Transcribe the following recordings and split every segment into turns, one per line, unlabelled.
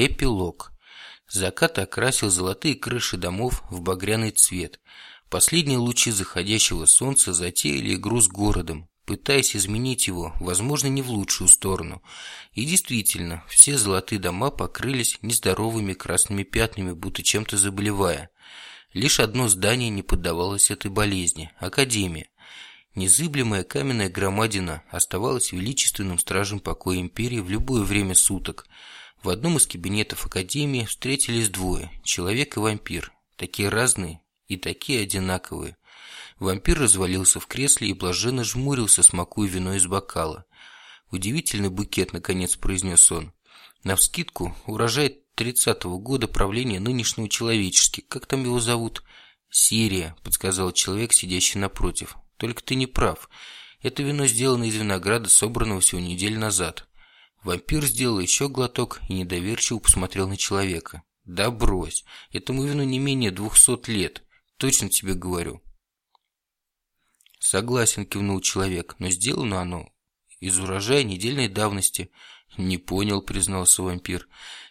Эпилог. Закат окрасил золотые крыши домов в багряный цвет. Последние лучи заходящего солнца затеяли игру с городом, пытаясь изменить его, возможно, не в лучшую сторону. И действительно, все золотые дома покрылись нездоровыми красными пятнами, будто чем-то заболевая. Лишь одно здание не поддавалось этой болезни – Академия. Незыблемая каменная громадина оставалась величественным стражем покоя империи в любое время суток. В одном из кабинетов Академии встретились двое – человек и вампир. Такие разные и такие одинаковые. Вампир развалился в кресле и блаженно жмурился, смакуя вино из бокала. «Удивительный букет», – наконец произнес он. «Навскидку урожай тридцатого года правления нынешнего человечески. Как там его зовут?» «Сирия», – подсказал человек, сидящий напротив. Только ты не прав. Это вино сделано из винограда, собранного всего неделю назад. Вампир сделал еще глоток и недоверчиво посмотрел на человека. Да брось, этому вину не менее двухсот лет. Точно тебе говорю. Согласен, кивнул человек, но сделано оно из урожая недельной давности. Не понял, признался вампир.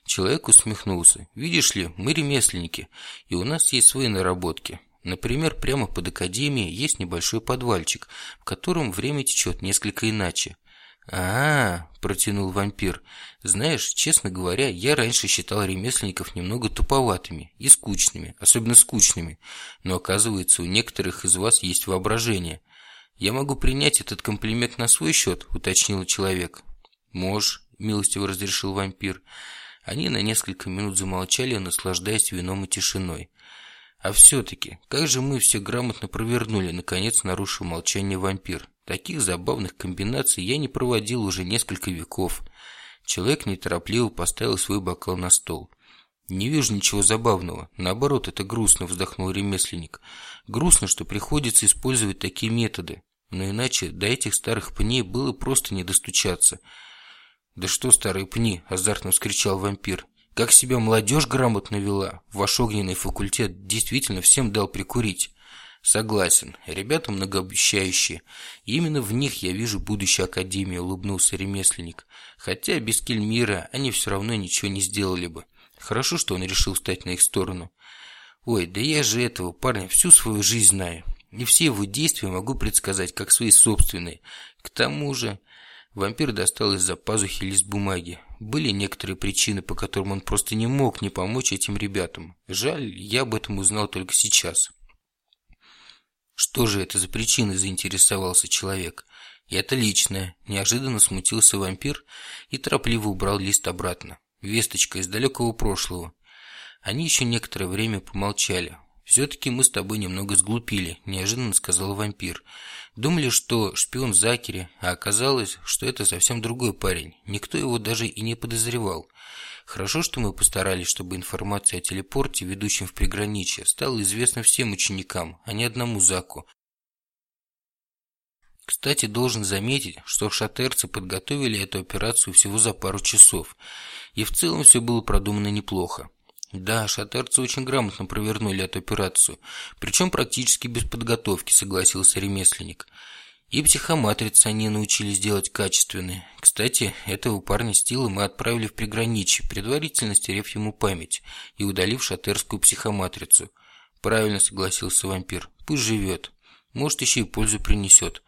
Человек усмехнулся. Видишь ли, мы ремесленники, и у нас есть свои наработки. Например, прямо под академией есть небольшой подвальчик, в котором время течет несколько иначе. А, -а, -а протянул вампир. Знаешь, честно говоря, я раньше считал ремесленников немного туповатыми и скучными, особенно скучными. Но оказывается, у некоторых из вас есть воображение. Я могу принять этот комплимент на свой счет, уточнил человек. Можешь, милостиво разрешил вампир. Они на несколько минут замолчали, наслаждаясь вином и тишиной. А все-таки, как же мы все грамотно провернули, наконец нарушил молчание вампир. Таких забавных комбинаций я не проводил уже несколько веков. Человек неторопливо поставил свой бокал на стол. «Не вижу ничего забавного. Наоборот, это грустно», – вздохнул ремесленник. «Грустно, что приходится использовать такие методы. Но иначе до этих старых пней было просто не достучаться». «Да что старые пни?» – азартно вскричал вампир. Как себя молодежь грамотно вела, ваш огненный факультет действительно всем дал прикурить. Согласен, ребята многообещающие. Именно в них я вижу будущее Академии, улыбнулся ремесленник. Хотя без Кельмира они все равно ничего не сделали бы. Хорошо, что он решил встать на их сторону. Ой, да я же этого парня всю свою жизнь знаю. И все его действия могу предсказать, как свои собственные. К тому же... Вампир достал из-за пазухи лист бумаги. Были некоторые причины, по которым он просто не мог не помочь этим ребятам. Жаль, я об этом узнал только сейчас. Что же это за причины, заинтересовался человек. И это личное. Неожиданно смутился вампир и торопливо убрал лист обратно. Весточка из далекого прошлого. Они еще некоторое время помолчали. «Все-таки мы с тобой немного сглупили», – неожиданно сказал вампир. «Думали, что шпион в Закере, а оказалось, что это совсем другой парень. Никто его даже и не подозревал. Хорошо, что мы постарались, чтобы информация о телепорте, ведущем в приграничье, стала известна всем ученикам, а не одному Заку. Кстати, должен заметить, что шатерцы подготовили эту операцию всего за пару часов, и в целом все было продумано неплохо. Да, шатарцы очень грамотно провернули эту операцию, причем практически без подготовки, согласился ремесленник. И психоматрицы они научились делать качественные. Кстати, этого парня Стила мы отправили в приграничье, предварительно стерев ему память и удалив шатерскую психоматрицу. Правильно согласился вампир. Пусть живет. Может, еще и пользу принесет.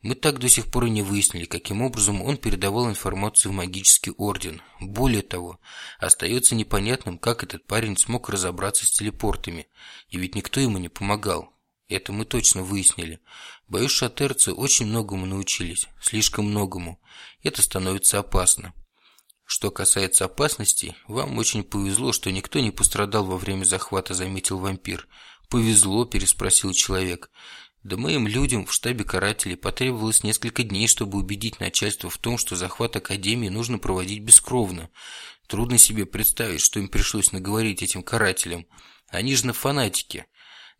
Мы так до сих пор и не выяснили, каким образом он передавал информацию в магический орден. Более того, остается непонятным, как этот парень смог разобраться с телепортами. И ведь никто ему не помогал. Это мы точно выяснили. Боюсь, шатерцы очень многому научились. Слишком многому. Это становится опасно. Что касается опасностей, вам очень повезло, что никто не пострадал во время захвата, заметил вампир. Повезло, переспросил человек. Да моим людям в штабе карателей потребовалось несколько дней, чтобы убедить начальство в том, что захват Академии нужно проводить бескровно. Трудно себе представить, что им пришлось наговорить этим карателям. Они же на фанатики.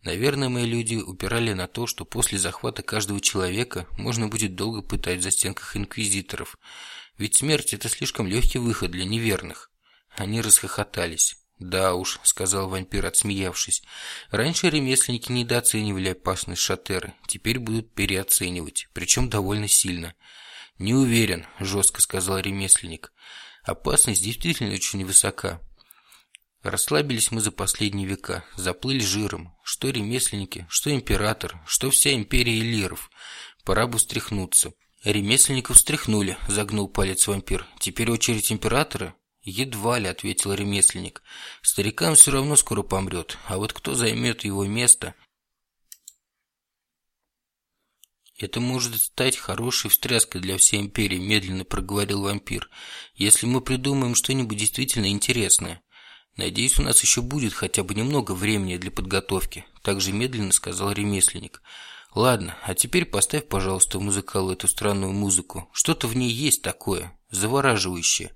Наверное, мои люди упирали на то, что после захвата каждого человека можно будет долго пытать в стенках инквизиторов. Ведь смерть – это слишком легкий выход для неверных. Они расхохотались. «Да уж», — сказал вампир, отсмеявшись. «Раньше ремесленники недооценивали опасность шатеры, теперь будут переоценивать, причем довольно сильно». «Не уверен», — жестко сказал ремесленник. Опасность действительно очень высока. Расслабились мы за последние века, заплыли жиром. Что ремесленники, что император, что вся империя лиров. Пора бы встряхнуться. Ремесленников встряхнули, загнул палец вампир. Теперь очередь императора? Едва ли, ответил ремесленник. Старикам все равно скоро помрет, а вот кто займет его место? Это может стать хорошей встряской для всей империи, медленно проговорил вампир. Если мы придумаем что-нибудь действительно интересное. Надеюсь, у нас еще будет хотя бы немного времени для подготовки, также медленно сказал ремесленник. Ладно, а теперь поставь, пожалуйста, музыкалу эту странную музыку. Что-то в ней есть такое, завораживающее.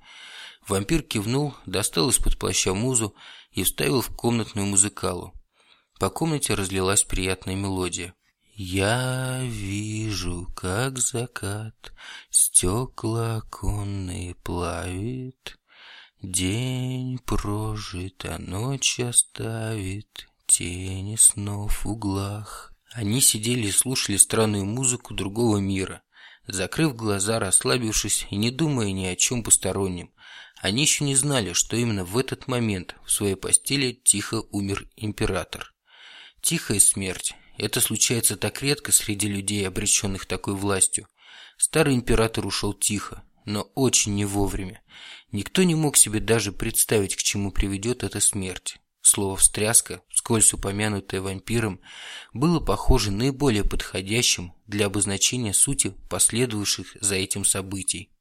Вампир кивнул, достал из-под плаща музу и вставил в комнатную музыкалу. По комнате разлилась приятная мелодия. Я вижу, как закат стекла оконные плавит, День прожит, а ночь оставит тени снов в углах. Они сидели и слушали странную музыку другого мира, закрыв глаза, расслабившись и не думая ни о чем постороннем. Они еще не знали, что именно в этот момент в своей постели тихо умер император. Тихая смерть. Это случается так редко среди людей, обреченных такой властью. Старый император ушел тихо, но очень не вовремя. Никто не мог себе даже представить, к чему приведет эта смерть. Слово «встряска», скользь упомянутое вампиром, было похоже наиболее подходящим для обозначения сути последовавших за этим событий.